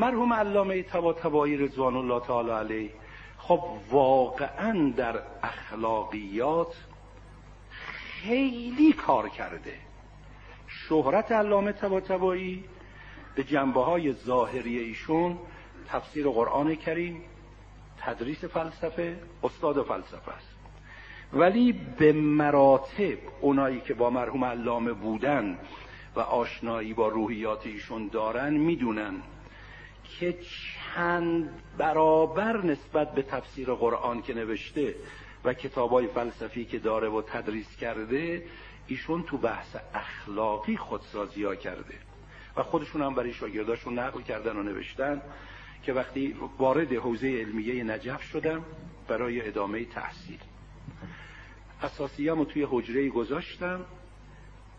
مرحوم علامه طباطبایی رضوان الله تعالی علیه. خب واقعا در اخلاقیات خیلی کار کرده. شهرت علامه طباطبایی به جنبه های ظاهری ایشون تفسیر قرآن کریم تدریس فلسفه استاد فلسفه است. ولی به مراتب اونایی که با مرحوم علامه بودن و آشنایی با روحیات ایشون دارن می‌دونن که چند برابر نسبت به تفسیر قرآن که نوشته و کتابای فلسفی که داره و تدریس کرده ایشون تو بحث اخلاقی خودسازی ها کرده. و خودشون هم برای شاگرداشون نقل کردن و نوشتن که وقتی وارد حوزه علمیه نجف شدم برای ادامه تحصیل. اساسیامو توی حجره گذاشتم.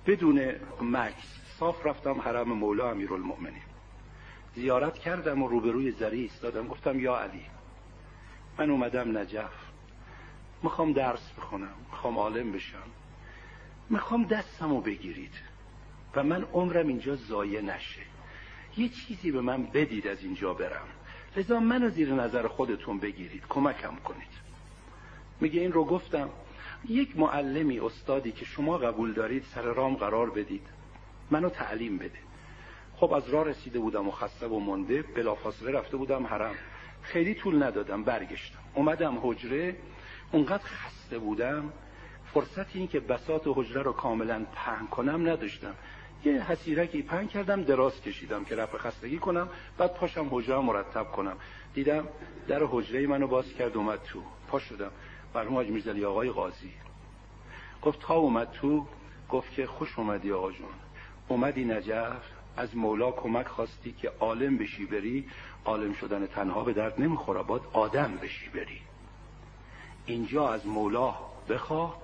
بدون مکس صاف رفتم حرم مولا امیرالمؤمنین. زیارت کردم و روبروی زری ایستادم. گفتم یا علی من اومدم نجف. می‌خوام درس بخونم می‌خوام عالم بشم. می‌خوام دستمو بگیرید و من عمرم اینجا ضایع نشه. یه چیزی به من بدید از اینجا برم. لذا منو زیر نظر خودتون بگیرید کمکم کنید. میگه این رو گفتم. یک معلمی استادی که شما قبول دارید سر رام قرار بدید. منو تعلیم بده خب از راه رسیده بودم و خسته و منده بلافاصله رفته بودم حرم. خیلی طول ندادم برگشتم. اومدم حجره اونقدر خسته بودم فرصت این که بسات حجره رو کاملا پهن کنم نداشتم. یه حسیرکی پهن کردم دراز کشیدم که رفع خستگی کنم بعد پاشم حجره مرتب کنم. دیدم در حجره منو باز کرد اومد تو. پا شدم. مرحوم حاج میرزلی آقای قاضی. گفت تا اومد تو گفت که خوش اومدی آقا جون. اومدی نجف. از مولا کمک خواستی که عالم بشی بری عالم شدن تنها به درد نمی‌خوره باید آدم بشی بری. اینجا از مولا بخواه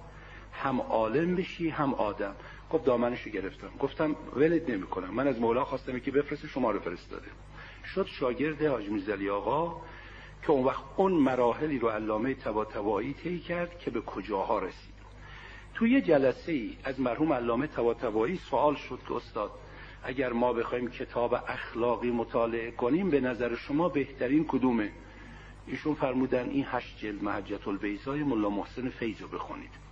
هم عالم بشی هم آدم. خب دامنشو گرفتم. گفتم ولد نمی کنم من از مولا خواستم که بفرسته شما رو فرستاده. شد شاگرد حاج میرزلی آقا که اون وقت اون مراحلی رو علامه تبا تبایی کرد که به کجاها رسید. توی جلسه ای از مرحوم علامه تبا تبایی سوال شد که استاد اگر ما بخوایم کتاب اخلاقی مطالعه کنیم به نظر شما بهترین کدومه؟ ایشون فرمودن این هشت جلد محجت البیزای ملا محسن فیض رو بخونید.